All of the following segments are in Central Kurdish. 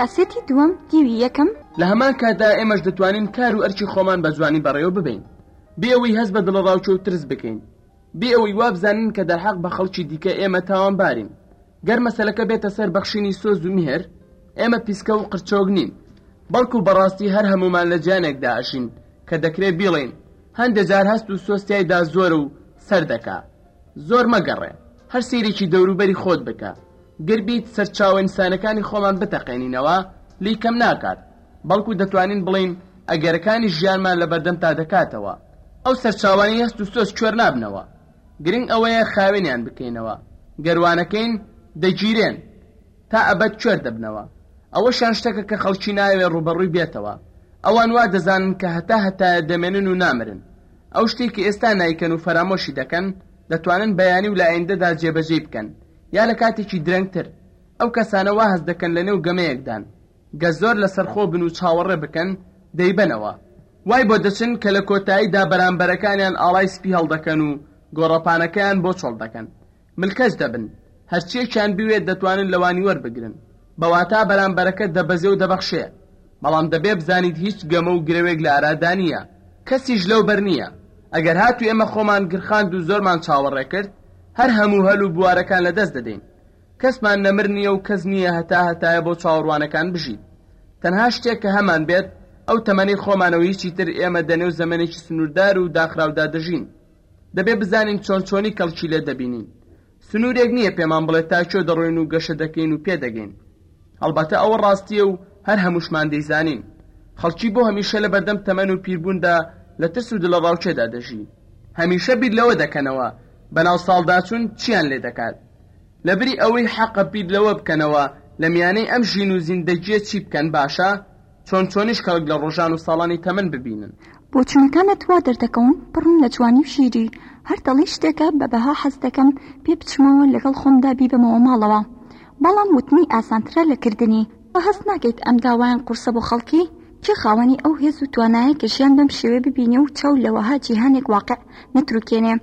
کاسێتی دووەم دیوی یەکەم. لە هەمان کاتدا ئێمەش دەتوانین کار و ئەرکی خۆمان بە جوانی بەڕێوە ببەین بێ ئەوەی هەست بە دڵەڕاوکێ و ترس بکەین، بێ ئەوەی وابزانین کە دەرحەق بە خەڵکی دیکە ئێمە تاوانبارین. گەر مەسەلەکە بێتە سەر بەخشینی سۆز و میهر، ئێمە پیسکە و قرچۆک نین، بەڵکو بەڕاستی هەر هەموومان لە جیهانێکدا ئەژین کە دەکرێ بیڵێین هەندێ جار هەست و سۆز تیایدا زۆرە و سەردەکا. زۆر مەگەڕێ هەر سەیرێکی دەوروبەری خۆت بکە گەر بیت سەرچاوە ئینسانەکانی خۆمان بتەقێنینەوە لێی کەم ناکات بەڵکو دەتوانین بڵێین ئەگەرەکانی ژیانمان لەبەردەمتا دەکاتەوە ئەو سەرچاوانەی هەست و سۆز کوێر نابنەوە گرنگ ئەوەیە خاوێنیان بکەینەوە گەر وانەکەین دەگیرێن تا ئەبەد کوێر دەبنەوە ئەوەشیان شتەکە کە خەڵکی نایەوێ ڕووبەڕووی بێتەوە ئەوان وا دەزانن کە هەتا هەتایە دەمێنن و نامرن ئەو شتەی کە ئێستا نایکەن و فەرامۆشی دەکەن، دەتوانن بەیانی و لە ئایندەدا جێبەجێی بکەن، یا لە کاتێکی درەنگتر. ئەو کەسانە وا هەست دەکەن لەنێو گەمەیەکدان. گەر زۆر لەسەرخۆ بن و چاوەڕێ بکەن، دەیبەنەوە. وای بۆ دەچن کە لە کۆتاییدا بەرامبەرەکانیان ئاڵای سپی هەڵدەکەن و گۆڕەپانەکەیان بۆ چۆڵ دەکەن. ملکەچ دەبن، هەرچییەکیان بوێت دەتوانن لەوانی وەربگرن، بە واتا بەرامبەرەکە دەبەزێ و دەبەخشێ، بەڵام دەبێ بزانیت هیچ گەمە و گرەوێک لە ئارادا نییە، کەسیش لەو بەر نییە. ئەگەر هاتوو ئێمە خۆمان گرخاند و زۆرمان چاوەڕێ کرد، هەر هەموو هەل و بوارەکان لە دەست دەدەین. کەسمان نەمر نییە و کەس نییە هەتا هەتایە بۆ چاوەڕوانەکان بژیت. تەنها شتێک کە هەمان بێت، ئەو تەمەنەی خۆمانە و هیچی تر، ئێمە دە نێو زەمەنێکی سنووردار و داخراودا دەژین. دەبێ بزانین چۆن چۆنی کەڵکی لێ دەبینین. سنوورێک نییە پێمان بڵێ تا کوێ دەڕۆین و گەشە دەکەین و پێدەگەین. هەڵبەتە ئەوە ڕاستییە و هەر هەمووشمان دەیزانین. خەڵکی بۆ هەمیشە لە بەردەم تەمەن و پیربووندا لە ترس و دڵەڕاوکێدا دەژی. هەمیشە بیر لەوە دەکەنەوە بەناو ساڵداچوون چییان لێ دەکات. لە بری ئەوەی حەقە بیر لەوە بکەنەوە لە میانەی ئەم ژین و زیندەگییە چی بکەن باشە؟ چۆن چۆنیش کەڵک لە ڕۆژان و ساڵانی تەمەن ببینن. بۆچوونەکانت وا دەردەکەون پڕن لە جوانی و شیری، هەر دەڵێی شتێکە بە بەها حەز دەکەم پێ بچمەوە لەگەڵ خۆمدا بیبەمەوە ماڵەوە، بەڵام وتنی ئاسانترە لە کردنی. تۆ هەست ناکەیت ئەم داوایەن قورسە بۆ خەڵکی؟ کێ خاوەنی ئەو هێز و توانایە کە ژیان بەم شێوەیە ببینێ و چاو لە وەها جیهانێک واقیع نەتروکێنێ؟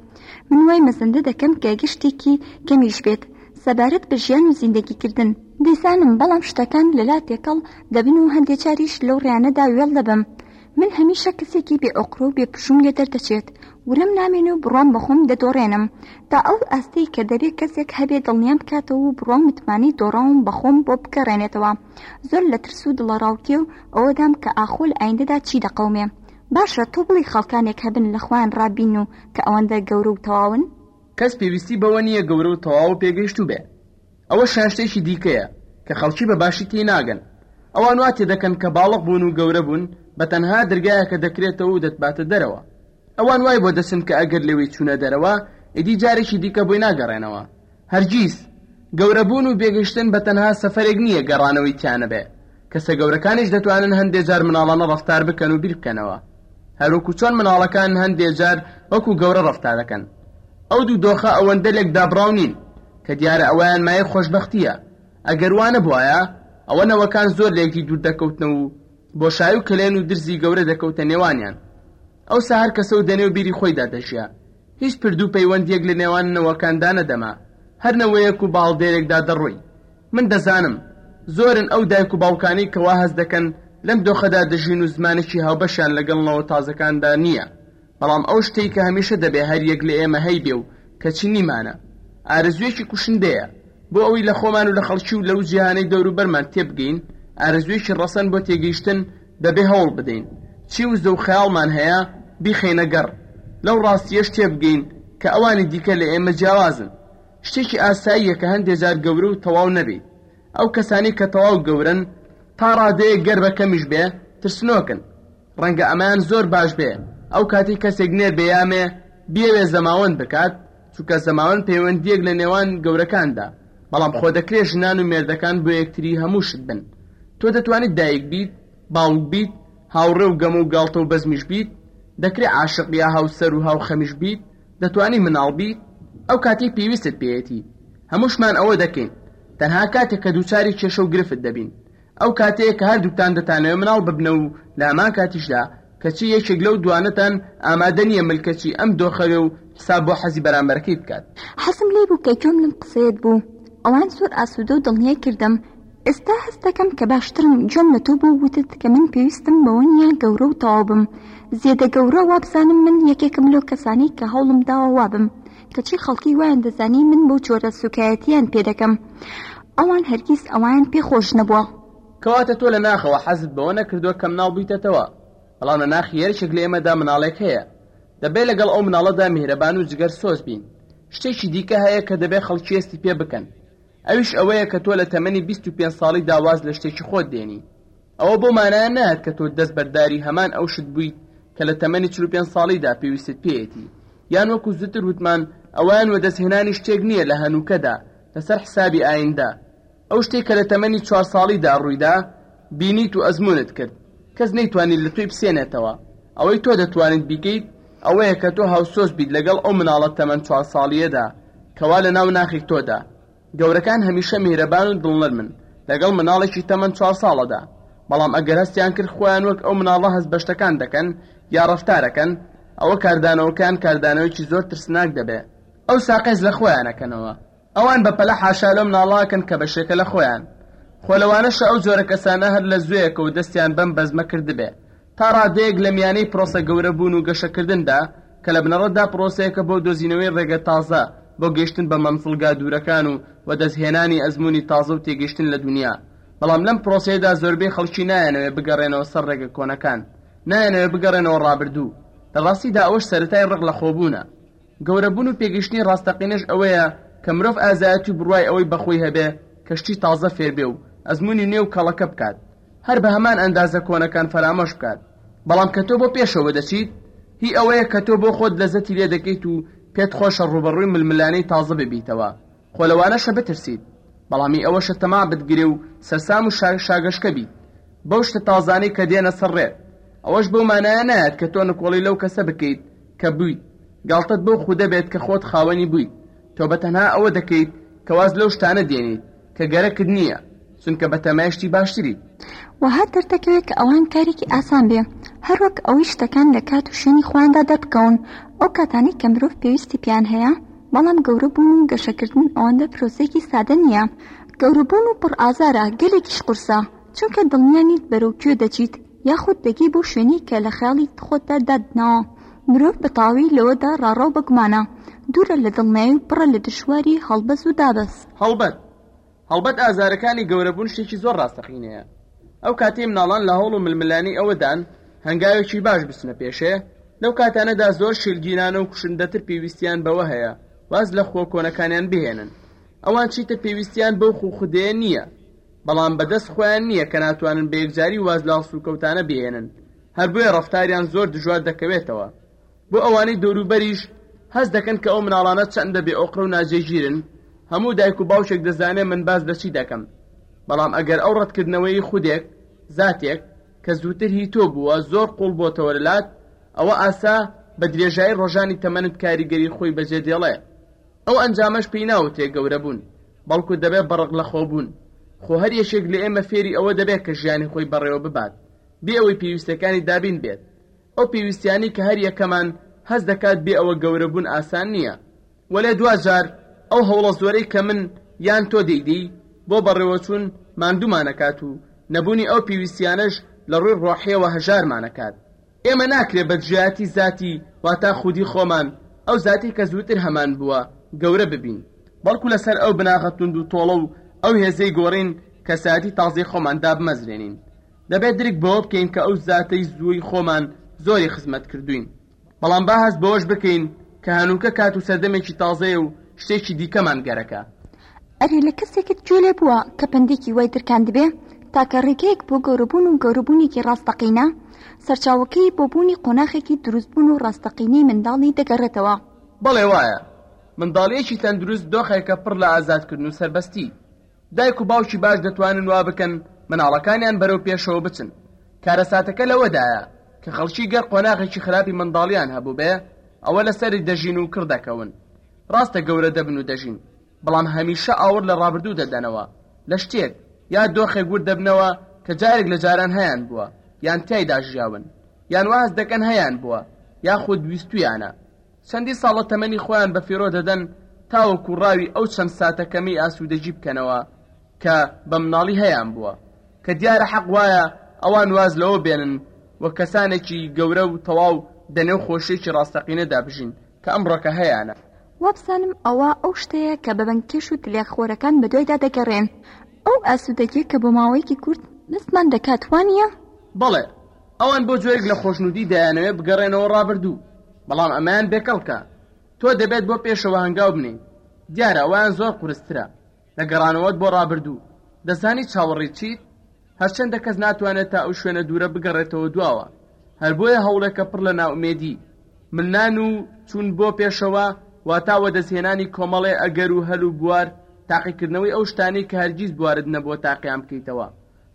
من وای مەزەندە دەکەم کە گەر شتێکی کەمیش بێت سەبارەت بە ژیان و زیندەگی کردن، دەیزانم بەڵام شتەکان لەلا تێکەڵ دەبن و هەندێ جاریش لەو ڕێیانەدا وێڵ دەبم من هەمیشە کەسێکی بێ ئۆقرە و بێ پشووم لێ دەردەچێت ورەم نامێنێ و بڕوام بە خۆم دەدۆڕێنم تا ئەو ئاستەی کە دەبێ کەسێک هەبێ دڵنیام بکاتەوە و بڕوا و متمانەی دۆڕاوم بە خۆم بۆ بگەڕێنێتەوە زۆر لە ترس و دڵەڕاوکێ و ئەوەدام کە ئاخۆ لە ئایندەدا چی دەقەومێ باشە تۆ بڵێی خاڵکانێک هەبن لە خۆیان ڕابین و کە ئەوەندە گەورە و تەواون؟ کەس پێویستی بەوە نییە گەورە و تەواو و پێگەیشتوو بێ. ئەوە شاشتێکی دیکەیە کە خەڵکی بە باشی تێی ناگەن. ئەوان وا تێ دەکەن کە باڵق بوون و گەورە بوون بە تەنها درگایەکە دەکرێتەوە و دەتباتە دەرەوە. ئەوان وای بۆ دەچن کە ئەگەر لەوێی چوونە دەرەوە ئیدی جارێکی دیکە بۆی ناگەڕێنەوە. هەرگیز، گەورەبوون و بێگەشتن بە تەنها سەفەرێک نییە گەڕانەوەی تیا نەبێ، کەسە گەورەکانیش دەتوانن هەندێ جار مناڵانە ڕەفتار بکەن و بیربکەنەوە، هەروەکو چۆن مناڵەکان هەندێ جار وەکو گەورە ڕەفتا دەکەن. ئەو دوو دۆخە ئەوەندە لێک دابڕاو نین، کە دیارە ئەوەیان مایەی خۆشبەختییە، ئەگەر وا نەبوایە، ئەوە نەوەکان زۆر لە یەکدی دوور دەکەوتنەوە و بۆشایی و کەلێن و درزی گەورە دەکەوتە نێوانیان. ئەوسا هەر کەسە و دەنێو بیری خۆیدا دەژیا. هیچ پردو پەیوەندیەک لە نێوان نەوەکاندا نەدەما هەر نەوەیەک و باڵدێرێکدا دەڕۆی من دەزانم زۆرن ئەو دایک و باوکانەی کە وا هەست دەکەن لەم دۆخەدا دەژین و زمانێکی هاوبەشیان لەگەڵ نەوە تازەکاندا نیە بەڵام ئەو شتەی کە هەمیشە دەبێ هەر یەک لە ئێمە هەیبێ و کەچی نیمانە ئارەزوێکی کوشندەیە بۆ ئەوەی لە خۆمان و لە خەڵکی و لەو جیهانەی دەوروبەرمان تێبگەین ئارەزوێکی ڕەسەن بۆ تێگەیشتن دەبێ هەوڵ بدەین چی وزە و خەیاڵمان هەیە بیخەینە گەڕ، لەو ڕاستییەش تێبگەین کە ئەوانی دیکە لە ئێمە جیاوازن. شتێکی ئاساییە کە هەندێ جار گەورە و تەواو نەبیت. ئەو کەسانەی کە تەواو گەورەن، تا ڕادەیەک گەر بە کەمیش بێ، ترسنۆکن. ڕەنگە ئەمەیان زۆر باش بێ ئەو کاتەی کەسێک نێربێ یا مێ، بیەوێ زەماوەند بکات، چونکە زەماوەند پەیوەندییەک لە نێوان گەورەکاندا، بەڵام خۆ دەکرێت ژنان و مێردەکان بۆ یەکتری هەموو شت بن. تۆ دەتوانیت دایک بیت، باوک بیت، هاوڕێ و گەمە و گاڵتە و بەزمیش بیت، دەکرێت عاشق یا هاوسەر و هاوخەمیش بیت، دەتوانیت مناڵ بیت، ئەو کاتەی پێویستت پێیەتی. هەمووشمان ئەوە دەکەین. تەنها کاتێک کە دووچاری کێشە و گرفت دەبین. ئەو کاتەیە کە هەردووکتان دەتانەوێت مناڵ ببنە و لە هەمان کاتیشدا کەچی یەکێک لەو دووانەتان ئامادە نییە ملکەچی ئەم دۆخە بێ و حساب بۆ حەزی بەرامبەرەکەی بکات. حەزم لێ بوو کە گوێم لەم قسەیەت بوو، ئەوان زۆر ئاسوودە و دڵنیای کردم، ئێستا هەست دەکەم کە باشترم گوێم لە تۆ بوو وتت کە من پێویستم بەوە نییە گەورە و تەواو بم، زێدە گەورە وابزانم من یەکێکم لەو کەسانەی کە هەوڵم داوە وابم، کەچی خەڵکی وایان دەزانی من بەو جۆرە سوکایەتییان پێ دەکەم. ئەوان هەرگیز ئەوەیان پێ خۆش نەبووە. کەواتە تۆ لە ناخەوە حەزت بەوە نەکردووە کە مناڵ بوویتەتەوە، بەڵام لە ناخی هەریەکێک لە ئێمەدا مناڵێک هەیە. دەبێ لەگەڵ ئەو مناڵەدا میهرەبان و جگەرسۆز بین. شتێکی دیکە هەیە کە دەبێ خەڵکی هەستی پێ بکەن. ئەویش ئەوەیە کە تۆ لە تەمەنی بیست و پێنج ساڵیدا واز لە شتێکی خۆت دێنی. ئەوە بەو مانایە نایەت کە تۆ دەست بەرداری هەمان ئەو شت بوویت کە لە تەمەنی چل و پێنج ساڵیدا پێویستت پێیەتی، یان وەکو زوتر وتمان ئەوەیان وەدەست هێنانی شتێک نییە لە هەنووکەدا لەسەر حسابی ئایندە، ئەو شتەی کە لە تەمەنی چوار ساڵیدا ڕوویدا بینیت و ئەزموونت کرد کەس نەیتوانی لە تۆی بسێنێتەوە، ئەوەی تۆ دەتوانیت بیکەیت ئەوەیە کە تۆ هاوسۆز بیت لەگەڵ ئەو مناڵە تەمەن چوار ساڵییەدا کەوا لەناو ناخی تۆدا. گەورەکان هەمیشە میهرەبان و دڵنەرمن لەگەڵ مناڵێکی تەمەن چوار ساڵەدا، بەڵام ئەگەر هەستیان کرد خۆیان وەک ئەو مناڵە هەست بە شتەکان دەکەن یا ڕەفتارەکەن، ئەوە کاردانەوەکەیان کاردانەوەیەکی زۆر ترسناک دەبێ، ئەوسا قێز لە خۆیان ئەکەنەوە، ئەوان بە پەلە حاشا لەو مناڵە ئەکەن کە بەشێکە لە خۆیان، خۆ لەوانەشە ئەو جۆرە کەسانە هەر لە زوێیەکەوە دەستیان بەم بەزمە کردبێ، تا ڕادەیەک لە میانەی پرۆسە گەورەبوون و گەشەکردندا، کە لە بنەڕەتدا پرۆسەیەکە بۆ دۆزینەوەی ڕێگە تازە بۆ گەیشتن بە مەنزڵگا دوورەکان و وەدەستهێنانی ئەزموونی تازە و تێگەیشتن لە دونیا، بەڵام لەم پرۆسەیەدا زۆربەی خەڵکی نایانەوێت بگەڕێنەوە سەر ڕێگە کۆنەکان، نایانەوێت بگەڕێنەوە ڕابردوو، لە ڕاستیدا ئەوەش سەرەتای ڕق لە خۆبوونە. گەورەبوون و پێگەیشتنی ڕاستەقینەش ئەوەیە کە مرۆڤ ئازایەتی و بڕوای ئەوەی بەخۆی هەبێت کە شتی تازە فێربێ و ئەزموونی نوێ و کەڵەکە بکات، هەر بە هەمان ئەندازە کۆنەکان فەرامۆش بکات، بەڵام کە تۆ بۆ پێشەوە دەچیت، هی ئەوەیە کە تۆ بۆ خۆت لەزەتی لێ دەکەیت و پێت خۆشە ڕووبەڕووی ململانێی تازە ببیتەوە، خۆ لەوانەشە بترسیت، بەڵام هی ئەوەشە تەما بتگرێ و سەرسام و شاگەشکە بیت بەو شتە تازانەی کە دێنە سەر ڕێت، ئەوەش بەو مانایە نایەت کە تۆ نکۆڵی لەو کەسە بکەیت کە بوویت، گاڵتەت بەو خودە بێت کە خۆت خاوەنی بوویت، تۆ بە تەنها ئەوە دەکەیت کە واز لەو شتانە دێنیت. کە گەرەکت نییە چونکە بە تەمای شتی باشتری. وەها دەردەکەوێت کە ئەوان کارێکی ئاسان بێ هەر وەک ئەوەی شتەکان لە کات و شوێنی خۆیاندا دەربکەون ئەو کاتانەی کە مرۆڤ پێویستی پێیان هەیە بەڵام گەورە بوون و گەشە کردن ئەوەندە پرۆسەیەکی سادە نییە گەورە بوون و پڕ ئازارە گەلێکیش قورسە چونکە دڵنیا نیت بەرەو کوێ دەچیت. یاخود دەگەی بۆ شوێنێک کە لە خەیاڵی خۆتدا داتنەوە. مرۆڤ بە تەواوی لەوەدا ڕاڕەو بە گومانە، دوورە لە دڵنیایی و پڕە لە دژواری هەڵبەز و دابەز. هەڵبەت، هەڵبەت ئازارەکانی گەورەبوون شتێکی زۆر ڕاستەقینەیە. ئەو کاتەی مناڵان لە هەوڵ و ململانێی ئەوەدان هەنگاوێکی باش بچنە پێشێ، لەو کاتانەدا زۆر شێلگیرانە و کوشندەتر پێویستییان بەوە هەیە واز لە خووە کۆنەکانیان بهێنن. ئەوان چیتر پێویستییان بەو خوو خدەیە نییە. بەڵام بەدەست خۆیان نییە کە ناتوانن بە یەکجاری واز لە هەڵسوکەوتانە بێنن، هەر بۆیە ڕەفتاریان زۆر دژوار دەکەوێتەوە. بۆ ئەوانەی دەوروبەریش هەست دەکەن کە ئەو مناڵانە چەندە بێ ئۆقرە و ناجێگیرن، هەموو دایک و باوکێک دەزانێ من باس لە چی دەکەم. بەڵام ئەگەر ئەو ڕەتکردنەوەیەی خودێک، زاتێک، کە زووتر هی تۆ بووە، زۆر قووڵ بۆتەوە لە لات، ئەوە ئاسا بە درێژایی ڕۆژانی تەمەنت کاریگەری خۆی بەجێ دێڵێ. ئەو ئەنجامەش پێی ناوترێ گەورەبوون، بەڵکو دەبێ بە ڕقلەخۆبوون. خۆ هەر یەکێک لە ئێمە فێری ئەوە دەبێ کە ژیانی خۆی بەڕێوە ببات، بێ ئەوەی پێویستییەکانی دابین بێت. ئەو پێویستییانەی کە هەر یەکەمان هەست دەکات بێ ئەوە گەورەبوون ئاسان نییە. وەلێ دواجار ئەو هەوڵە زۆرەی کە من یان تۆ دەیدەی بۆ بەڕێوەچوون، ماندوومانەکات و نەبوونی ئەو پێویستییانەش لە ڕووی ڕۆحییەوە هەژارمانەکات. ئێمە ناکرێ بە جیاتی زاتی واتا خودی خۆمان، ئەو زاتەی کە زووتر هەمان بووە، گەورە ببین، بەڵکو لەسەر ئەو بناغە توندوتۆڵە و ئەو هێزەی گۆڕین کەسایەتی تازەی خۆمان دابمەزرێنین. دەبێ درک بەوە بکەین کە ئەو زاتەی زووی خۆمان زۆری خزمەت کردووین. بەڵام با هەست بەوەش بکەین کە هەنووکە کات و سەردەمێکی تازەیە و شتێکی دیکەمان گەرەکە. ئەرێ لە کەسێکت گوێ لێ بووە کە پەندێکی وای درکاندبێ؟ تاکە ڕێگەیەک بۆ گەورەبوون و گەورەبوونێکی ڕاستەقینە، سەرچاوەکەی بۆ بوونی قۆناخێکی دروستبوون و ڕاستەقینەی منداڵی دەگەڕێتەوە. بەڵێ وایە، منداڵییەکی تەندروست دۆخێکە پڕ لە ئازادکردن و سەربەستی. دایک و باوکی باش دەتوانن وا بکەن منداڵەکانیان بەرەو پێشەوە بچن. کارەساتەکە لەوەدایە کە خەڵکی گەر قۆناغێکی خراپی منداڵییان هەبووبێ، ئەوە لەسەری دەژین و کڕ دەکەون. ڕاستە گەورە دەبن و دەژین، بەڵام هەمیشە ئاوڕ لە ڕابردوو دەدەنەوە، لە شتێک یا دۆخێک ورد دەبنەوە کە جارێک لە جاران هەیانبووە یان تیایدا ژیاون، یان وا هەست دەکەن هەیانبووە یاخود ویستوویانە. چەندی ساڵە تەمەنی خۆیان بە فیڕۆ دەدەن تاوەکو ڕاوی ئەو چەند ساتە کەمەی ئاسوودەگی بکەنەوە کە بە مناڵی هەیانبووە، کە دیارە حەق وایە ئەوان واز لەوە بێنن و کەسانێکی گەورە و تەواو دە نێو خۆشییەکی ڕاستەقینەدا بژین. کە ئەمڕۆکە هەیانە. وابزانم ئەوە ئەو شتەیە کە بەبەنگکێش و تلیاکخۆرەکان بەدوایدا دەگەڕێن. ئەو ئاسوودەگیە کە بۆ ماوەیەکی کورت مەستمان دەکات وانیە؟ بەڵێ، ئەوان بۆ جۆرێک لە خۆشنوودی دەیانەوێت بگەڕێنەوە ڕابردوو، بەڵام ئەمەیان بێکەڵکە. تۆ دەبێت بۆ پێشەوە هەنگاو بنێیت. دیارە ئەوەیان زۆر قورسترە. لە گەڕانەوەت بۆ ڕابردوو، دەزانیت چاوەڕێی چیت؟ هەرچەندە کەس ناتوانێت تا ئەو شوێنە دوورە بگەڕێتەوە دواوە، هەر بۆیە هەوڵێکە پڕ لە نائومێدی، ملان و چوون بۆ پێشەوە، واتا وەدەستهێنانی کۆمەڵێ ئەگەر و هەل و بوار، تاقیکردنەوەی ئەو شتانەی کە هەرگیز بوارت نەبووە تاقییان بکەیتەوە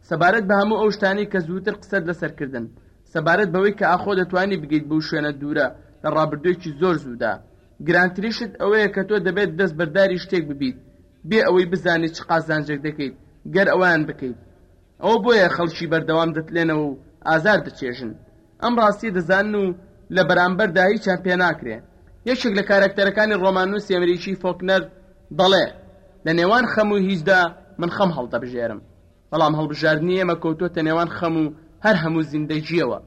سەبارەت بە هەموو ئەو شتانەی کە زووتر قسەت لەسەر کردن سەبارەت بەوەی کە ئاخۆ دەتوانی بگەیت بەو شوێنە دوورە لە ڕابردووێکی زۆر زوودا گرانتریشت ئەوەیە کە تۆ دەبێت دەست بەرداری شتێک ببیت بێ ئەوەی بزانیت چ قازانجێک دەکەیت گەر ئەوەیان بکەیت. ئەوە بۆیە خەڵکی بەردەوام دەتلێنەوە و ئازار دەچێژن. ئەم ڕاستیە دەزانن و لە بەرامبەردا هیچیان پێ ناکرێ. یەکێک لە کارەکتەرەکانی ڕۆماننوسی ئەمریکی فۆکنەر دەڵێ، لە نێوان خەم و هیچدا من خەم هەڵدەبژێرم. بەڵام هەڵبژاردنی ئێمە کەوتۆتە نێوان خەم و هەر هەموو زیندەگییەوە.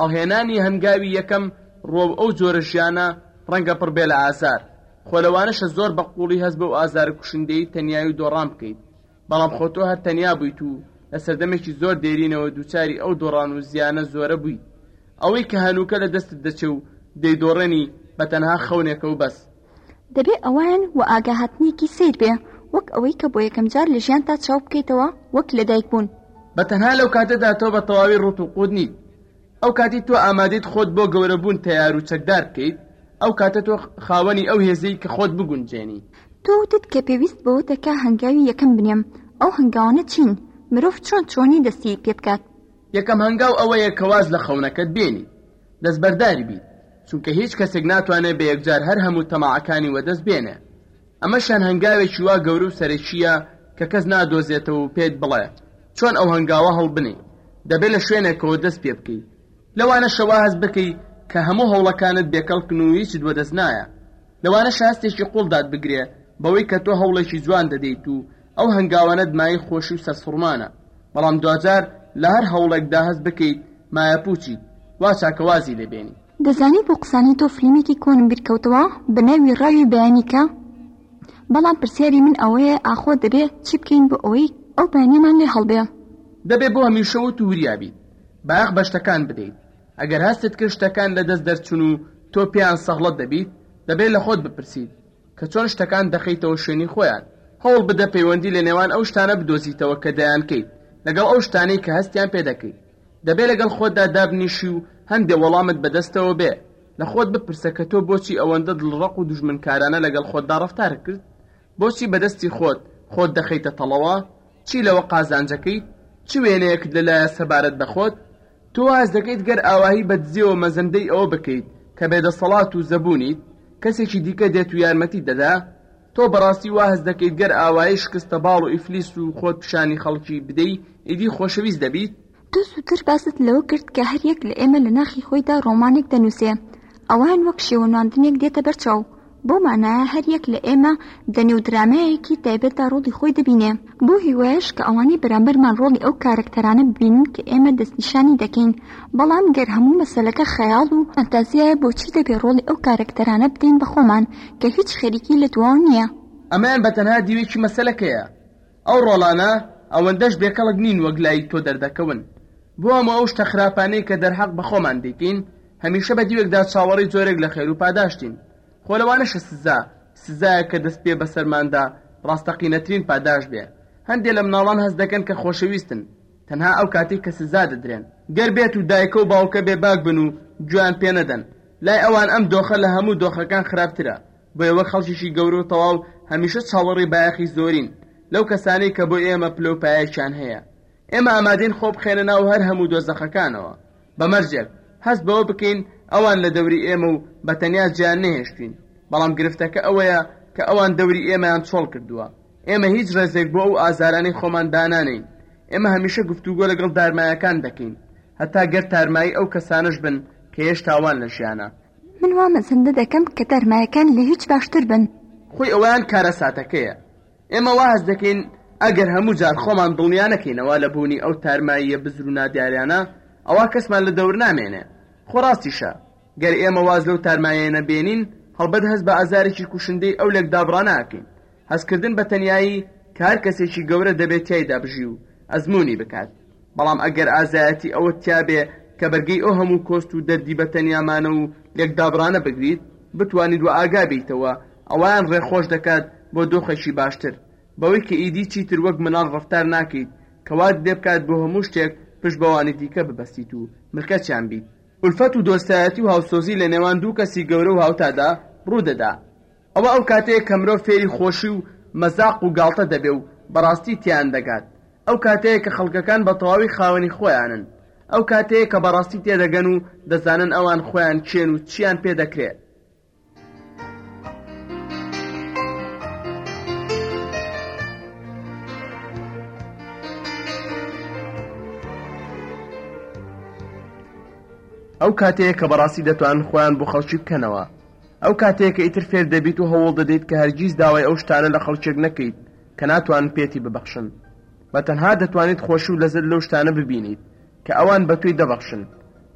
هەڵهێنانی هەنگاوی یەکەم ڕووەو ئەو جۆرە ژیانە ڕەنگە پڕ بێ لە ئازار. خۆ لەوانەشە زۆر بە قووڵی هەست بەو ئازارە کوشندەی تەنیایی و دۆڕان بکەیت. بەڵام خۆ تۆ هەر تەنیا بوویت و لە سەردەمێکی زۆر دێرینەوە دووچاری ئەو دۆڕان و زیانە زۆرە بوویت. ئەوەی کە هەنووکە لە دەستت دەچێ و دەیدۆڕێنی بە تەنها خەونێکە و بەس. دەبێ ئەوان وەئاگاهاتنێکی سەیر بێ، وەک ئەوەی کە بۆ یەکەم جار لە ژیانتا چاو بکەیتەوە وەک لەدایکبوون. بە تەنها لەو کاتەدا تۆ بە تەواوی ڕووت و قووت نیت. ئەو کاتەی تۆ ئامادەیت خۆت بۆ گەورەبوون تەیار و چەکدار بکەیت، ئەو کاتە تۆ خاوەنی ئەو هێزەی کە خۆت بگونجێنی. تۆ وتت کە پێویست بەوەتە کە هەنگاوی یەکەم بنێم، ئەو هەنگاوانە چین؟ مرۆڤ چۆن چۆنی دەستی پێ بکات؟ یەکەم هەنگاو ئەوەیە کە واز لە خەونەکەت بێنیت. دەستبەرداری بیت چونکە هیچ کەسێک ناتوانێت بە یەکجار هەر هەموو تەماعەکانی وەدەست بێنێ ئەمەشیان هەنگاوێکی وا گەورە و سەرەکییە کە کەس نادۆزێتەوە و پێت بڵێ چۆن ئەو هەنگاوە هەڵبنی دەبێت لە شوێنێکەوە دەست پێ بکەی لەوانەشە وا هەست بکەی کە هەموو هەوڵەکانت بێکەڵکن و هیچت وەدەست نایە لەوانەشە هەستێکی قوڵ دات بگرێ بەوەی کە تۆ هەوڵێکی جوان دەدەیت و ئەو هەنگاوانەت مایەی خۆشی و سەرسوڕمانە، بەڵام دواجار لە هەر هەوڵێکدا هەست بکەیت مایەپووچیت، وا چاکە وازی لێ بێنی. دەزانی بۆ قسانەی تۆ فلیمێکی کۆنم بیر کەوتەوە بە ناوی ڕاوی بەیانیکە؟ بەڵام پرسیاری من ئەوەیە ئاخۆ دەبێ چی بکەین بۆ ئەوەی ئەو بەیانیەمان لێ هەڵبێ؟ دەبێ بۆ هەمیشە وت و وریا بیت، بایەخ بە شتەکان بدەیت، ئەگەر هەستت کرد شتەکان لە دەست دەرچوون و تۆ پێیان سەغڵەت دەبیت، دەبێ لە خۆت بپرسیت، کە چۆن شتەکان دەخەیتەوە شوێنی خۆیان، هەوڵ بدە پەیوەندی لە نێوان ئەو شتانە بدۆزیتەوە کە دەیانکەیت لەگەڵ ئەو شتانەی کە هەستیان پێ دەکەیت. دەبێ لەگەڵ خۆتدا دابنیشی و هەندێ وەڵامت بە دەستەوە بێ. لە خۆت بپرسە کە تۆ بۆچی ئەوەندە دڵڕەق و دوژمنکارانە لەگەڵ خۆتدا ڕەفتارت کرد؟ بۆچی بە دەستی خۆت، خۆت دەخەیتە تەڵەوە؟ چی لەوە قازانجەکەیت؟ چ وێنەیەکت لە لایە سەبارەت بە خۆت؟ تۆ واز دەکەیت گەر ئاواهی بە دزیەوە مەزەندەی ئەوە بکەیت کە بێ دەسەڵات و زەبوونیت کەسێکی دیکە دێت و یارمەتیت دەدا؟ تۆ بەڕاستی وا هەست دەکەیت گەر ئاوایی شکستە باڵ و ئیفلیس و خۆت پیشانی خەڵکی بدەی ئیدی خۆشەویست دەبیت؟ تۆ زووتر باست لەوە کرد کە هەر یەک لە ئێمە لە ناخی خۆیدا ڕۆمانێک دەنووسێ ئەوان وەک شێوە نواندنێک دێتە بەر چاو بەو مانایە هەر یەک لە ئێمە دە نێو درامایەکی تایبەتدا ڕۆڵی خۆی دەبینێ. بۆ هیوایەش کە ئەوانەی بەرامبەرمان ڕۆڵی ئەو کارەکتەرانە ببینن کە ئێمە دەستنیشانی دەکەین. بەڵام گەر هەموو مەسەلەکە خەیاڵ و فانتازیایە بۆچی دەبێ ڕۆڵی ئەو کارەکتەرانە بدەین بە خۆمان کە هیچ خەریکی لە دواو نییە؟ ئەمەیان بە تەنها دیوێکی مەسەلەکەیە. ئەو ڕۆڵانە ئەوەندەش بێکەڵک نین وەک لای تۆ دەردەکەون. بۆ هەموو ئەو شتە خراپانەی کە دەرحەق بە خۆمان دەیکەین، هەمیشە بە دیوێکدا چاوەڕێی جۆرێک لە خێر و پاداشتین. خۆ لەوانەشە سزا، سزایەک کە دەست پێ بەسەرماندا ڕاستەقینەترین پاداشت بێ. هەندێ لە مناڵان هەست دەکەن کە خۆشەویستن تەنها ئەو کاتەی کە سزا دەدرێن. گەر بێت و دایکە و باوکە بێباک بن و گوێیان پێ نەدەن، لای ئەوان ئەم دۆخە لە هەموو دۆخەکان خراپترە. بۆیە وەک خەڵکێکی گەورە و تەواو هەمیشە چاوەڕێی بایەخی زۆرین لەو کەسانەی کە بۆ ئێمە پلە و پایەکیان هەیە. ئێمە ئامادەین خۆ بخەینە ناو هەر هەموو دۆزەخەکانەوە بە مەرجێک هەست بەوە بکەین ئەوان لە دەوری ئێمە و بە تەنیا جێیان نەهێشتوین، بەڵام گرفتەکە ئەوەیە کە ئەوان دەوری ئێمەیان چۆڵ کردووە. ئێمە هیچ ڕێزێک بۆ ئەو ئازارانەی خۆمان دانانێین. ئێمە هەمیشە گفتوگۆ لەگەڵ دارمایەکان دەکەین هەتا گەر تارمایی ئەو کەسانەش بن کە هێشتا وان لە ژیانە. من وا مەزەندە دەکەم کە تارمایەکان لە هیچ باشتر بن. خۆی ئەوەیان کارەساتەکەیە. ئێمە وا هەست دەکەین ئەگەر هەموو جار خۆمان دڵنیا نەکەینەوە لە بوونی ئەو تارماییە بزر و نادیارانە، ئەوا کەسمان لە دەور نامێنێ. خۆ ڕاستیشە. گەر ئێمە واز لەو تارماییانە بێنین، هەڵبەت هەست بە ئازارێکی کوشندەی ئەو لێکدابڕانە ئەکەین. هەستکردن بە تەنیایی کە هەر کەسێکی گەورە دەبێ تیایدا بژی و ئەزموونی بکات. بەڵام ئەگەر ئازایەتی ئەوەت تیابێ کە بەرگەی ئەو هەموو کۆست و دەردی بە تەنیامانە و لێکدابڕانە بگریت، بتوانیت وەئاگا بیتەوە، ئەوەیان ڕێخۆش دەکات بۆ دۆخێکی باشتر، بەوەی کە ئیدی چیتر وەک مناڵ ڕەفتار ناکەیت کە وات لێبکات بۆ هەموو شتێک پشت بەوانی دیکە ببەستیت و ملکەچیان بیت. ئولفەت و دۆستایەتی و هاوسۆزی لە نێوان دوو کەسی گەورە و هاوتادا ڕوودەدا. ئەوە ئەو کاتەیە کە مرۆڤ فێری خۆشی و مەزاق و گاڵتە دەبێ و بەڕاستی تێیان دەگات. ئەو کاتەیە کە خەڵکەکان بە تەواوی خاوەنی خۆیانن، ئەو کاتەیە کە بەڕاستی تێدەگەن و دەزانن ئەوان خۆیان کێن و چییان پێ دەکرێ. ئەو کاتەیە کە بەڕاستی دەتوانن خۆیان بۆ خەڵکی بکەنەوە. ئەو کاتەیە کە ئیتر فێر دەبیت و هەوڵ دەدەیت کە هەرگیز داوای ئەو شتانە لە خەڵکێک نەکەیت کە ناتوانن پێتی ببەخشن، بە تەنها دەتوانیت خۆشی و لەزەت لەو شتانە ببینیت کە ئەوان بە تۆی دەبەخشن،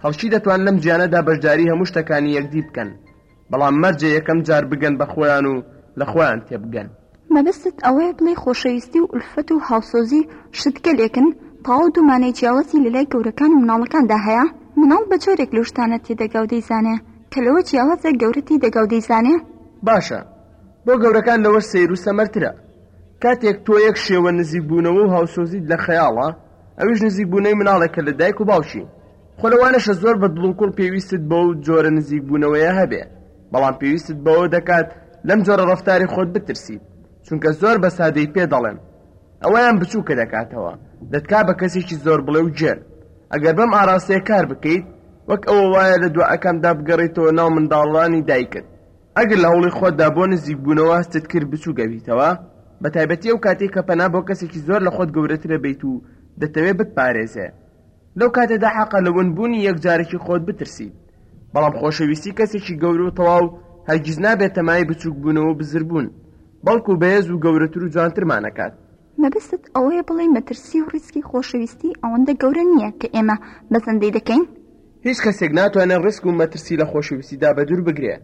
خەڵکی دەتوان لەم جیانەدا بەشداری هەموو شتەکانی یەکدی بکەن، بەڵام مەرجە یەکەم جار بگەن بە خۆیان و لە خۆیان تێبگەن. مەبەستت ئەوەیە بڵێی خۆشەویستی و ئولفەت و هاوسۆزی شتگەلێکن تەواو دوو مانای جیاوازی لەلای گەورەکان و مناڵەکاندا هەیە، مناڵ بە جۆرێک لەو شتانە تێدەگا و دەیزانێ، کە لەوە جیاوازە گەورە تێیدەگا و دەیزانێ. باشە، بۆ گەورەکان لەوەش سەیر و سەمەرترە کاتێک تۆ یەک شێوە نزیکبوونەوە و هاوسۆزیت لە خەیاڵە ئەویش نزیکبوونەوەی مناڵێکە لە دایک و باوکی خۆ لەوانەشە زۆر بە دڵنکوڵ پێویستت بەو جۆرە نزیکبوونەوەیە هەبێ بەڵام پێویستت بەوە دەکات لەم جۆرە ڕفتاری خۆت بترسیت چونکە زۆر بە سادەی پێ دەڵێن ئەوەیان بچووکە دەکاتەوە دەتکا بە کەسێکی زۆر بڵێ و گێر ئەگەر بەم ئاراستەیە کار بکەیت وەک ئەوە وایە لە دوعاکەمدا بگەڕێتەوە ناو منداڵانی دایکت ئەگەر لە هەوڵی خۆتدا بۆ نزیکبوونەوە هەستت کرد بچووک ئەبیتەوە، بەتایبەتی ئەو کاتەی کە پەنا بۆ کەسێکی زۆر لە خۆت گەورەتر ئەبەیت و دەتەوێت بتپارێزێ. لەو کاتەدا حەقە لە ونبوونی یەک جارەکی خۆت بترسیت. بەڵام خۆشەویستی کەسێکی گەورە و تەواو هەرگیز نابێت تەمای بچووکبوونەوە و بزربوون، بەڵکو بەهێز و گەورەتر و جوانترمان ئەکات. مەبەستت ئەوەیە بڵێی مەترسی و ڕیسکی خۆشەویستی ئەوەندە گەورە نییە کە ئێمە بەزەندەی دەکەین؟ هیچ کەسێک ناتوانێ ڕیسک و مەترسی لە خۆشەویستیدا بەدوور بگرێ.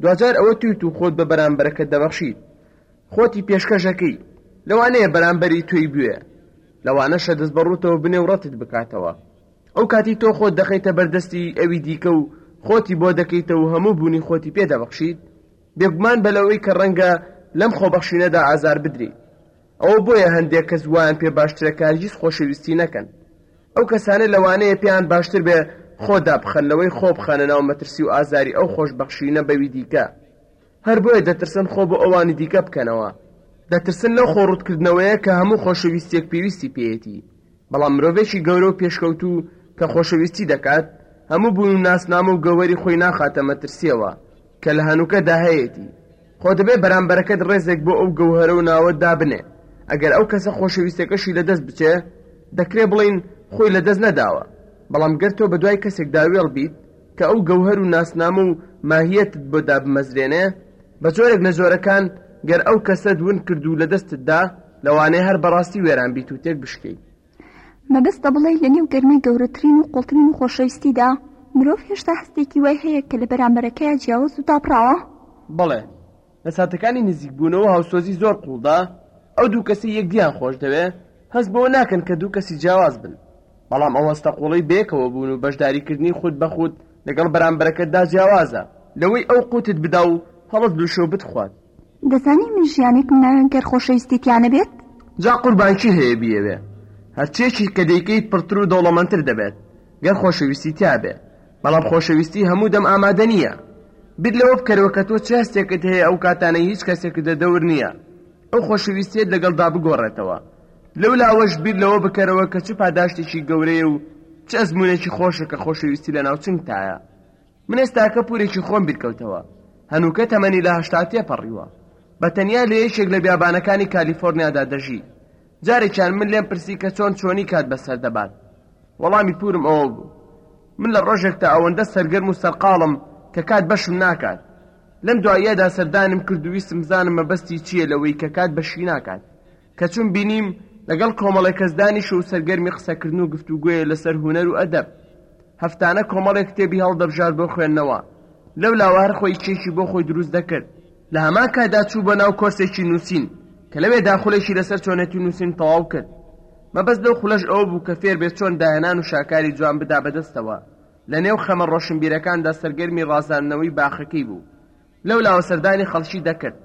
دواجار ئەوە توی تو خۆت بە بەرامبەرەکەت دەبەخشیت. خۆتی پێشکەش ئەکەی. لەوانەیە بەرامبەری تۆی بوێ. لەوانەشە دەست بە ڕووتەوە بنێ و ڕەتت بکاتەوە. ئەو کاتی تۆ خۆت دەخەیتە بەر دەستی ئەوی دیکە و خۆتی بۆ دەکەیتە و هەموو بوونی خۆتی پێ دەبەخشیت، بێگومان بە لەوەی کە ڕەنگە لەم خۆبەخشینەدا ئازار بدریت. ئەوە بۆیە هەندێک کەس وایان پێ باشترە کارگیز خۆشەویستی نەکەن ئەو کەسانە لەوانەیە پێیان باشتر بێ خۆ دابخەن لەوەی خۆ بخەنە ناو مەترسی و ئازاری ئەو خۆش بەخشینە بەوی دیکە هەر بۆیە دەترسن خۆ بۆ ئەوانی دیکە بکەنەوە دەترسن لەو خۆ ڕوتکردنەوەیە کە هەموو خۆشەویستیەک پێویستی پێیەتی بەڵام مرۆڤێکی گەورە و پێشکەوتوو کە خۆشەویستی دەکات هەموو بوون و ناسنامە و گەوەری خۆی ناخاتە مەترسیەوە کە لە هەنووکەدا هەیەتی خۆ دەبێ بەرامبەرەکەت ڕێزێک بۆ ئەو گەوهەرە و ناوە دابنێ ئەگەر ئەو کەسە خۆشەویستەکەشی لەدەست بچێ دەکرێ بڵین خۆی لەدەست نەداوە بەڵام گەر تۆ بەدوای کەسێکدا وێڵ بیت کە ئەو گەوهەر و ناسنامە و ماهیەتت بۆ دابمەزرێنێ بە جۆرێک لە جۆرەکان گەر ئەو کەسەت ون کرد و لە دەستتدا لەوانەیە هەر بەڕاستی وێران بیت و تێک بشکێیت مەبەستە بڵێی لە نێو گەرمەی گەورەترین و قوڵترین و خۆشەویستیدا مرۆڤ هێشتا هەستێکی وای هەیە کە لە بەرامبەرەکەیا جیاواز و دابڕاوە؟ بەڵێ، لە ساتەکانی نزیکبوونەوە و هاوسۆزی زۆر قووڵدا، ئەو دوو کەسەی یەکدییان خۆشدەوێ هەست بەوە ناکەن کە دوو کەسی جیاواز بن، بەڵام ئەو هەستە قووڵەی بەیەکەوەبوون و بەشداریکردنی خود بە خود لەگەڵ بەرامبەرەکەتدا جیاوازە لەوەی ئەو قووتت بدا و هەڵت لووشێ و بتخوات. دەزانی من ژیانێکم نایەن گەر خۆشەویستێکیان نەبێت. جا قوربان چی هەیە بیەوێ؟ هەرچیەکی کە دەیکەیت پڕتر و دەوڵەمەندتر دەبێت گەر خۆشەویستی تیابێ، بەڵام خۆشەویستی هەموو دەم ئامادە نییە. بیر لەوە بکەرەوە کە تۆ چ هەستێکت هەیە ئەو کاتانەی هیچ کەسێکت لە دەور نییە ئەو خۆشەویستیەت لەگەڵدا بگۆڕێتەوە. لەولاوەش بیر لەوە بکەرەوە کە چ پاداشتێکی گەورەیە و چ ئەزموونێکی خۆشە کە خۆشەویستی لەناو چنگتایە. من ئێستاکە پورێکی خۆم بیرکەوتەوە هەنووکە تەمەنی لە هەشتا تێپەڕیوە بە تەنیا لە یەکێک لە بیابانەکانی کالیفۆرنیادا دەژی جارێکیان من لێم پرسی کە چۆن چۆنی کات بەسەر دەبات وەڵامی پورم ئەوە بوو من لە ڕۆژێک تا ئەوەندە سەرگەرم و سەرقاڵم کە کات بەشم ناکات لەم دواییەدا سەردانم کرد و ویستم بزانم مەبەستی چییە لەوەی کە کات بەشی ناکات کە چووم بینیم لەگەڵ کۆمەڵێک کەس دانیشوو سەرگەرمی قسەکردن و گفتوگۆیە لەسەر هونەر و ئەدەب. هەفتانە کۆمەڵێک کتێبی هەڵدەبژارد بۆ خوێندنەوە. لەولاوە هەر خۆی کچێکی بۆ خۆی دروست دەکرد. لە هەمان کاتدا چوو بۆ ناو کۆرسێکی نووسین، کە لەوێدا خولێکی لەسەر چۆنێتی نووسین تەواو کرد. مەبەست لەو خولەش ئەوە بوو کە فێر بێت چۆن داهێنان و شاکاری جوان بدا بە دەستەوە. لەنێو خەمە ڕۆشنبیرەکاندا سەرگەرمی ڕازاندنەوەی باخەکەی بوو. لەولاوە سەردانی خەڵکی دەکرد،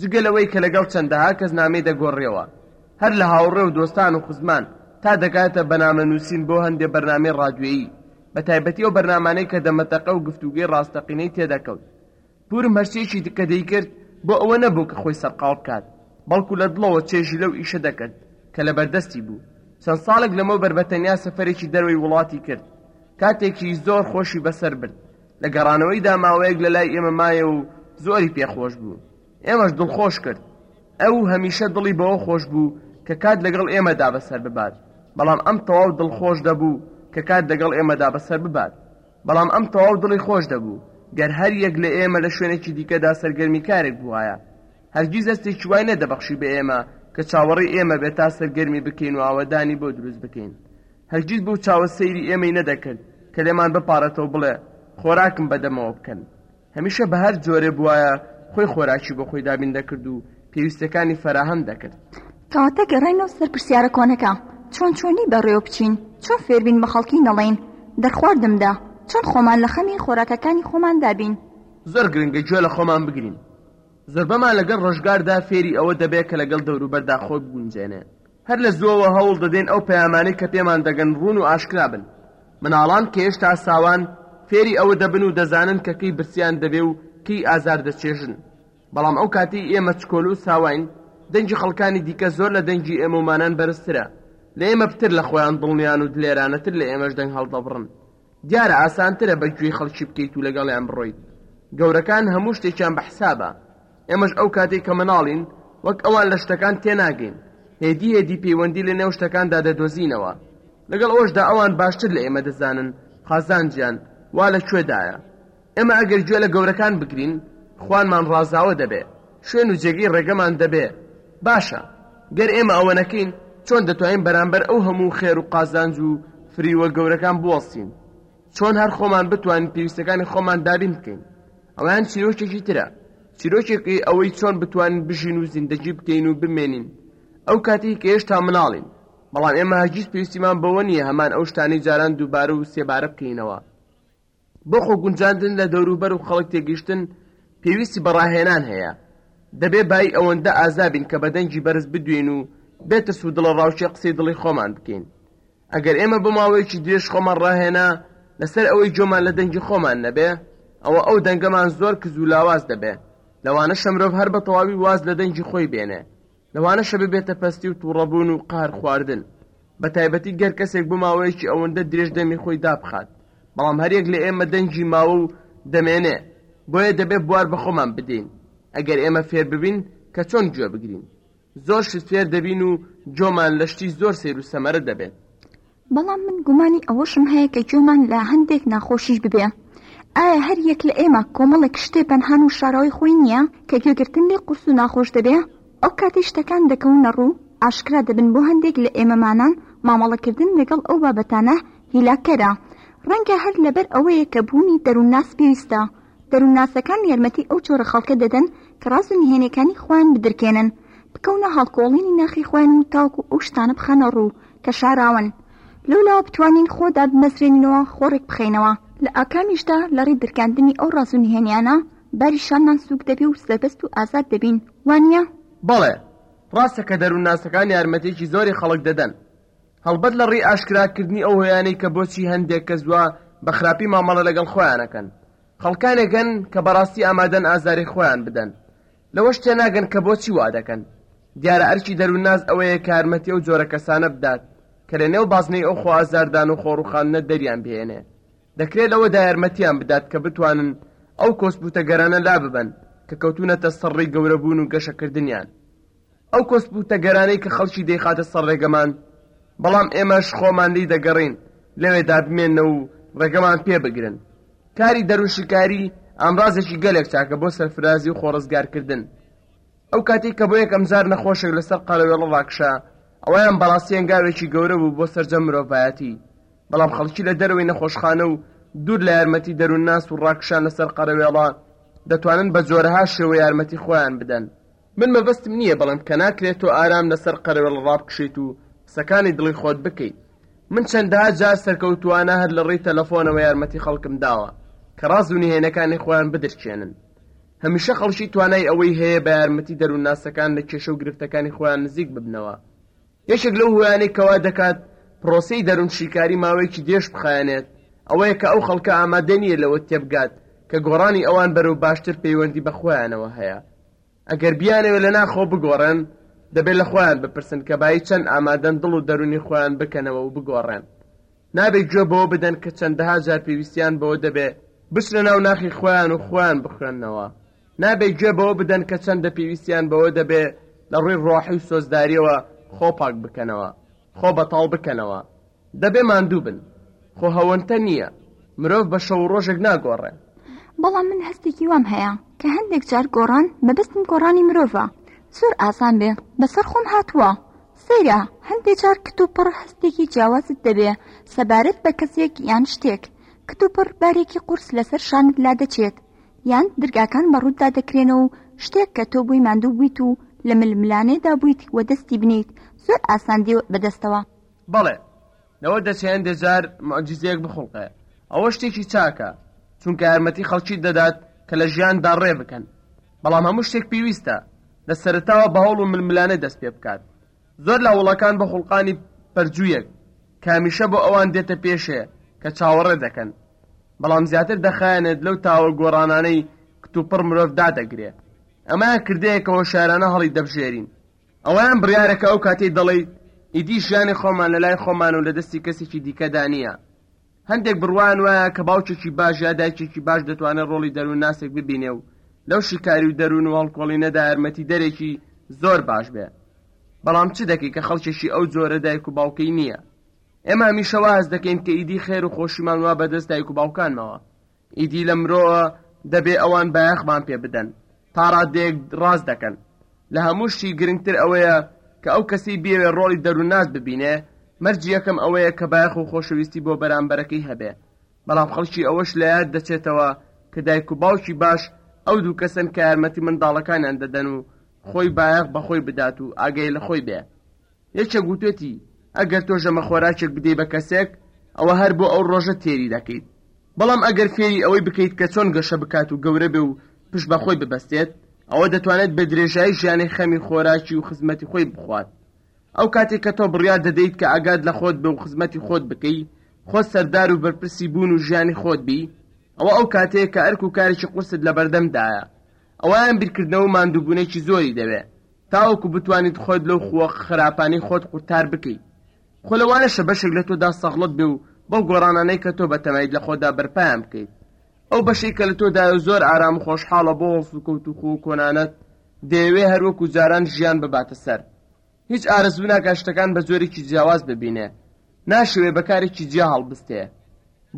جگە لەوەی کە لەگەڵ چەندەها کەس نامەی دەگۆڕیەوە، هەر لە هاوڕێ و دۆستان و خزمان تا دەگاتە بەنامەنووسین بۆ هەندێ بەرنامەی ڕادیۆیی، بەتایبەتی ئەو بەرنامانەی کە دەمەتەقە و گفتوگۆی ڕاستەقینەی تێدەکەوت. پوورم هەر شتێکی کە دەیکرد بۆ ئەوە نەبوو کە خۆی سەرقاڵ بکات، بەڵکو لە دڵەوە چێژی لەو ئیشە دەکرد کە لەبەردەستی بوو. چەند ساڵێک لەمەوبەر بە تەنیا سەفەرێکی دەرەوەی وڵاتی کرد، کاتێکی زۆر خۆشی بەسەر برد، لە گەڕانەوەیدا ماوەیەک لە لای ئێمە مایە و زۆری پێخۆش بوو ئێمەش دڵخۆش کرد ئەو هەمیشە دڵی بەوە خۆش بوو کە کات لەگەڵ ئێمەدا بەسەر ببات بەڵام ئەم تەواو دڵخۆش دەبوو کە کات لەگەڵ ئێمەدا بەسەر ببات بەڵام ئەم تەواو دڵی خۆش دەبوو گەر هەر یەک لە ئێمە لە شوێنێکی دیکەدا سەرگەرمی کارێک بواە هەرگیز هەستێکی وای نەدەبەخشی بە ئێمە کە چاوەڕی ئێمە بێت تا سەرگەرمی بکەین و ئاوەدانی بۆ دروست بکەین هەرگیز بەو چاوە سەیری ئێمەی نەدەکرد کە لێمان بپاڕێتەوە بڵێ خۆراکم بە دەمەوە بکەن. هەمیشە بە هەر جۆرێ بوایە خۆی خۆراکی بۆ خۆی دابین دەکرد و پێویستەکانی فەراهەم دەکرد. کەواتە گەڕێنەوە سەر پرسیارە کۆنەکە، چۆن چۆنی بەڕێوە بچین؟ چۆن فێربین بە خەڵکی نەڵێین دەرخواردم دە؟ چۆن خۆمان لە خەمی خۆراکەکانی خۆمان دابین؟ زۆر گرنگە گوێ لە خۆمان بگرین. زۆربەمان لەگەڵ ڕۆژگاردا فێری ئەوە دەبێ کە لەگەڵ دەوروبەردا خۆی بگونجێنێ. هەر لە زووەوە هەوڵ دەدەین ئەو پەیامانەی کە پێمان دەگەن ڕوون و ئاشکرا بن. مناڵان کە هێشتا ساوان، فێری ئەوە دەبن و دەزانن کە کەی برسیان دەبێ و کەی ئازار دەچێژن. بەڵام ئەو کاتەی ئێمە چکۆل و ساواین، دەنگی خەڵکانی دیکە زۆر لە دەنگی ئێمە و مانان بەرزترە. لە ئێمە پتر لە خۆیان دڵنیان و دلێرانەتر لە ئێمەش دەنگ هەڵدەبڕن. دیارە ئاسانترە بە گوێی خەڵکی بکەیت و لەگەڵیان بڕۆیت، گەورەکان هەموو شتێکیان بە حسابە، ئێمەش ئەو کاتەی کە مناڵین وەک ئەوان لە شتەکان تێناگەین، هێدی هێدی پەیوەندی لە نێو شتەکاندا دەدۆزینەوە، لەگەڵ ئەوەشدا ئەوان باشتر لە ئێمە دەزانن قازانجیان وا لە کوێدایە. ئێمە ئەگەر گوێ لە گەورەکان بگرین خوانمان ڕازاوە دەبێ شوێن و جێگەی ڕێگەمان دەبێ باشە گەر ئێمە ئەوە نەکەین چۆن دەتوانین بەرامبەر ئەو هەموو خێر و قازانج و فریوە گەورەکان بوەستین چۆن هەر خۆمان بتوانین پێویستەکانی خۆمان دابین بکەین ئەویان چیرۆکێکی ترە چیرۆکێکی ئەوەی چۆن بتوانین بژین و زیندەجی بکەین و بمێنین ئەو کاتی کە هێشتا مناڵین بەڵام ئێمە هەرگیز پێویستیمان بەوە نییە هەمان ئەو شتانی جاران دووبارە و سێبارە بکەینەوە بۆ خۆگونجاندن لە دەوروبەر و خەڵک تێگەیشتن پێویستی بە ڕاهێنان هەیە، دەبێ بایی ئەوەندە ئازا بین کە بە دەنگی بەرز بدوێین و بێ ترس و دڵەڕاوکێ قسەی دڵی خۆمان بکەین. ئەگەر ئێمە بۆ ماوەیەکی درێژ خۆمان ڕاهێنا لەسەر ئەوەی گوێمان لە دەنگی خۆمان نەبێ، ئەوە ئەو دەنگەمان زۆر کز و لاواز دەبێ، لەوانەشە مرۆڤ هەر بە تەواوی واز لە دەنگی خۆی بێنێ. لەوانەشە ببێتە پەستی و توڕەبوون و قەهر خواردن، بەتایبەتی گەر کەسێک بۆ ماوەیەکی ئەوەندە درێژ دەمی خۆی دابخات، بەڵام هەریەک لە ئێمە دەنگی ماوە و دەمێنێ، بۆیە دەبێ بوار بە خۆمان بدەین، ئەگەر ئێمە فێر ببین کە چۆن گوێ بگرین، زۆر شت فێر دەبین و گۆمان لە شتی زۆر سەیر و سەمەرە دەبێت. بەڵام من گومانی ئەوەشم هەیە کە گوێمان لە هەندێک ناخۆشیش ببێ. ئایا هەر یەک لە ئێمە کۆمەڵێک شتێ پەنهان و شاراوەی خۆی نییە کە گوێگرتن لێ قورس و ناخۆش دەبێ؟ ئەو کاتەی شتەکان دەکەونە ڕوو، ئاشکرا دەبن بۆ هەندێک لە ئێمەمانان مامەڵەکردن لەگەڵ ئەو بابەتانە هیلاککەرە. ڕەنگە هەر لەبەر ئەوەیە کە بوونی دەروونناس پێویستە. دەروونناسەکان یارمەتی ئەو جۆرە خەڵکە دەدەن کە ڕاز و نهێنییەکانی خۆیان بدرکێنن، بکەونە هەڵکۆڵینی ناخی خۆیان و تاوەکو ئەو شتانە بخەنە ڕوو کە شاراون، لەولاوە بتوانین خۆ دابمەزرێنینەوە، خۆ ڕێکبخەینەوە. لە ئاکامیشدا لە ڕێی درکاندنی ئەو ڕاز و نهێنییانە، باری شانمان سووک دەبێ و سەربەست و ئازاد دەبین، وانییە؟ بەڵێ، ڕاستە کە دەروونناسەکان یارمەتییەکی زۆری خەڵک دەدەن، هەڵبەت لە ڕێی ئاشکراکردنی ئەو هۆیانەی کە بۆچی هەندێک کەس وا بە خراپی مامەڵە لەگەڵ خۆیان ئەکەن. خەڵکانێک هەن کە بەڕاستی ئامادەن ئازاری خۆیان بدەن، لەوەش تێناگەن کە بۆچی وا دەکەن. دیارە ئەرکی دەروونناس ئەوەیە کە یارمەتی ئەو جۆرە کەسانە بدات کە لە نێو بازنەی ئەو خۆئازاردان و خۆڕووخاندنە دەریان بهێنێ. دەکرێ لەوەدا یارمەتیان بدات کە بتوانن ئەو کۆسپ و تەگەرانە لاببەن کە کەوتوونەتە سەڕڕی گەورەبوون و گەشەکردنیان. ئەو کۆسپوتە گەرانەی کە خەڵکی دەیخاتە سەر ڕێگەمان، بەڵام ئێمەش خۆمان لی دەگەڕین لەوێدا بمێننەوە و ڕێگەمان پێ بگرن. کاری دەروونشیکاری ئامرازێکی گەلێک چاکە بۆ سەرفرازی و خۆڕزگارکردن. ئەو کاتەی کە بۆ یەکەم جار نەخۆشێک لەسەر قەرەوێڵە ڕاکشا، ئەوەیان بەڕاستی هەنگاوێکی گەورە بوو بۆ سەرجەم مرۆڤایەتی. بەڵام خەڵکی لە دەرەوەی نەخۆشخانە و دوور لە یارمەتی دەروونناس و ڕاکشان لەسەر قەرەوێڵە، دەتوانن بە جۆرەها شێوە یارمەتی خۆیان بدەن. من مەبەستم نییە بەڵێم کە ناکرێت تۆ ئارام لەسەر قەرەوێڵ ڕابکشێیت و قسەکانی دڵی خۆت بکەیت من چەندەها جار سەرکەوتووانە هەر لە ڕێی تەلەفۆنەوە یارمەتی خەڵکم داوە کە ڕاز و نهێنەکانی خۆیان بدرکێنن هەمیشە خەڵکی توانای ئەوەی هەیە بە یارمەتی دەروونناسەکان لە کێشە و گرفتەکانی خۆیان نزیک ببنەوە یەکێک لەو هۆیانەی کەوا دەکات پرۆسەی دەروونشیکاری ماوەیەکی درێژ بخایەنێت ئەوەیە کە ئەو خەڵکە ئامادە نییە لەوە تێبگات کە گۆڕانی ئەوان بەرەو باشتر پەیوەندی بە خۆیانەوە هەیە ئەگەر بیانەوێت لە ناخەوە بگۆڕێن، دەبێت لە خۆیان بپرسن کە بایی چەند ئامادەن دڵ و دەروونی خۆیان بکەنەوە و بگۆڕێن. نابێت گوێ بەوە بدەن کە چەندەها جار پێویستیان بەوە دەبێت بچنە ناو ناخی خۆیان و خۆیان بخوێننەوە. نابێت گوێ بەوە بدەن کە چەندە پێویستیان بەوە دەبێت لە ڕووی ڕۆحی و سۆزدارییەوە خۆ پاک بکەنەوە. خۆ بەتاڵ بکەنەوە دەبێ ماندوو بن خۆ هەوەنتە نییە مرۆڤ بە شەو و ڕۆژێک ناگۆڕێ. بەڵام من هەستێکی وام هەیە کە هەندێک جار گۆڕان مەبەستم گۆڕانی مرۆڤە زۆر ئاسان بێ بەسەر خۆم هاتووە سەیرە هەندێک جار کتوپڕ هەستێکی جیاوازت دەبێ سەبارەت بە کەسێک یان شتێک کتوپڕ بارێکی قورس لەسەر شانت لادەچێت یان درگاکان بە ڕووتدا دەکرێنەوە و شتێک کە تۆ بۆی ماندوو بوویت و لە ململانێدا بوویت وەدەستی بنێیت زۆر ئاسان دێ بەدەستەوە. بەڵێ، لەوە دەچێ هەندێ جار موعجیزەیەک بخوڵقێ. ئەوە شتێکی چاکە، چونکە یارمەتی خەڵکیت دەدات کە لە ژیاندا ڕێ بکەن. بەڵام هەموو شتێک پێویستە لە سەرەتاوە بە هەوڵ و ململانێ دەست پێ بکات. زۆر لە هەوڵەکان بۆ خوڵقانی پەرجوویەک کە هەمیشە بۆ ئەوان دێتە پێشێ کە چاوەڕێ دەکەن، بەڵام زیاتر دەخایەنێت لەو تاوە گۆڕانانەی کتوپڕ مرۆڤ دادەگرێ. ئەمەیان کردەیە کە هۆشیارانە هەڵی دەبژێرین. ئەوەیان بڕیارە کە ئەو کاتەی دەڵێیت ئیدی ژیانی خۆمان لە لای خۆمان و لە دەستی کەسێکی دیکەدا نییە، هەندێک بڕوایان وایە کە باوکێکی باش یا دایکێکی باش دەتوانێت ڕۆڵی دەروونناسێک ببینێ و لەو شیکاری و دەروون و هەڵکۆڵینەدا یارمەتیدەرێکی زۆر باش بێ بەڵام چ دەکەی کە خەڵکێکی ئەو جۆرە دایک و باوکەی نییە ئێمە هەمیشە واز دەکەین کە ئیدی خێر و خۆشیمان وا بەدەست دایک و باوکانمەوە ئیدی لەمرۆوە دەبێ ئەوان بایەخمان پێ بدەن، تا ڕاددەیەک ڕاست دەکەن. لە هەموو شتی گرنگتر ئەوەیە کە ئەو کەسەی بیەوێ ڕۆڵی دەروونناس ببینێ، مەرجی یەکەم ئەوەیە کە بایەخ و خۆشەویستی بۆ بەرامبەرەکەی هەبێ. بەڵام خەڵکی ئەوەش لە یاد دەچێتەوە کە دایک و باوکی باش ئەو دوو کەسەن کە یارمەتی منداڵەکانیان دەدەن و خۆی بایەخ بە خۆی بدات و ئاگای لە خۆی بێ. یەکێک وتوێتی، ئەگەر تۆ ژەمەخۆراکێک بدەی بە کەسێک، ئەوا هەر بۆ ئەو ڕۆژە تێری دەکەیت، بەڵام ئەگەر فێری ئەوەی بکەیت کە چۆن گەشە بکات و گەورە بێ و پشت بە خۆی ببەستێت، ئەوا دەتوانێت بە درێژایی ژیانی خەمی خۆراکی و خزمەتی خۆی بخوات. ئەو کاتەی کە تۆ بڕیار دەدەیت کە ئاگات لە خۆت بێ و خزمەتی خۆت بکەی، خۆت سەردار و بەرپرسی بوون و ژیانی خۆت بی، ئەوا ئەو کاتەیە کە ئەرک و کارێکی قورست لەبەردەمدایە. ئەوەیان بیرکردنەوە و ماندووبوونێکی زۆری دەوێت. تاوەکو بتوانیت خۆت لەو خووە خراپانەی خۆت قورتار بکەیت. خۆ لەوانەشە بەشێک لە تۆدا سەغڵەت بێ و بەو گۆڕانانەی کە تۆ بەتەمایت لە خۆتدا بەرپایان بکەیت. ئەو بەشەی کە لە تۆدایە و زۆر ئارام و خۆشحاڵە بۆ هەڵسوکەوت و خووە کۆنانەت، دەیەوێ هەر وەکو جاران ژیان بباتە سەر. هیچ ئارەزوو ناکات شتەکان بە جۆرێکی جیاواز ببینێ، ناشیەوێ بە کارێکی جیا هەڵبستێ،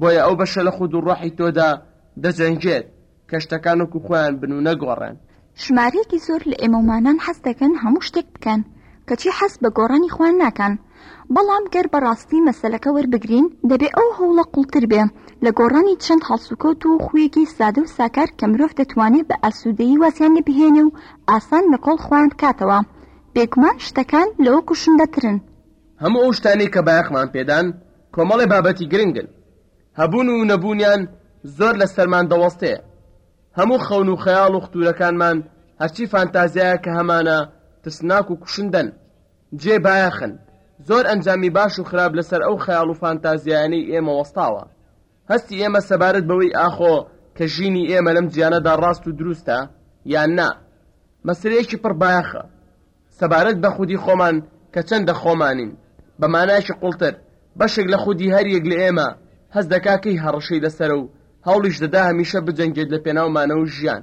بۆیە ئەو بەشە لە خود و ڕۆحی تۆدا دەجەنگێت کە شتەکان وەکو خۆیان بن و نەگۆڕێن. ژمارەیەکی زۆر لە ئێمەومانان حەز دەکەن هەموو شتێک بکەن، کەچی حەز بە گۆڕانی خۆیان ناکەن. بەڵام گەر بە ڕاستی مەسەلەکە وەربگرین، دەبێ ئەو هەوڵە قوڵتر بێ لە گۆڕانی چەند هەڵسوکەوت و خوویەکی سادە و ساکار کە مرۆڤ دەتوانێ بە ئاسوودەیی وازیان لێ بهێنێ و ئاسان لە کۆڵ خۆیان بکاتەوە. بێگومان شتەکان لەوە کوشندەترن. هەموو ئەو شتانەی کە بایەخمان پێدان کۆمەڵێ بابەتی گرنگن، هەبوون و نەبوونیان زۆر لە سەرمان دەوەستێ، هەموو خەون و خەیاڵ و ختورەکانمان هەرچی فانتازیایە کە هەمانە ترسناک و کوشندەن، جێی بایەخن، زۆر ئەنجامی باش و خراپ لە سەر ئەو خەیاڵ و فانتازیایانەی ئێمە وەستاوە، هەستی ئێمە سەبارەت بەوەی ئاخۆ کە ژینی ئێمە لەم جیانەدا ڕاست و دروستە یان نا مەسەلەیەکی پڕ بایەخە سەبارەت بە خودی خۆمان کە چەندە خۆمانین، بە مانایەکی قوڵتر، بەشێک لە خودی هەر یەک لە ئێمە هەست دەکات کەی هەڕەشەی لەسەرە و هەوڵیش دەدا هەمیشە بجەنگێت لە پێناو مانەوە و ژیان.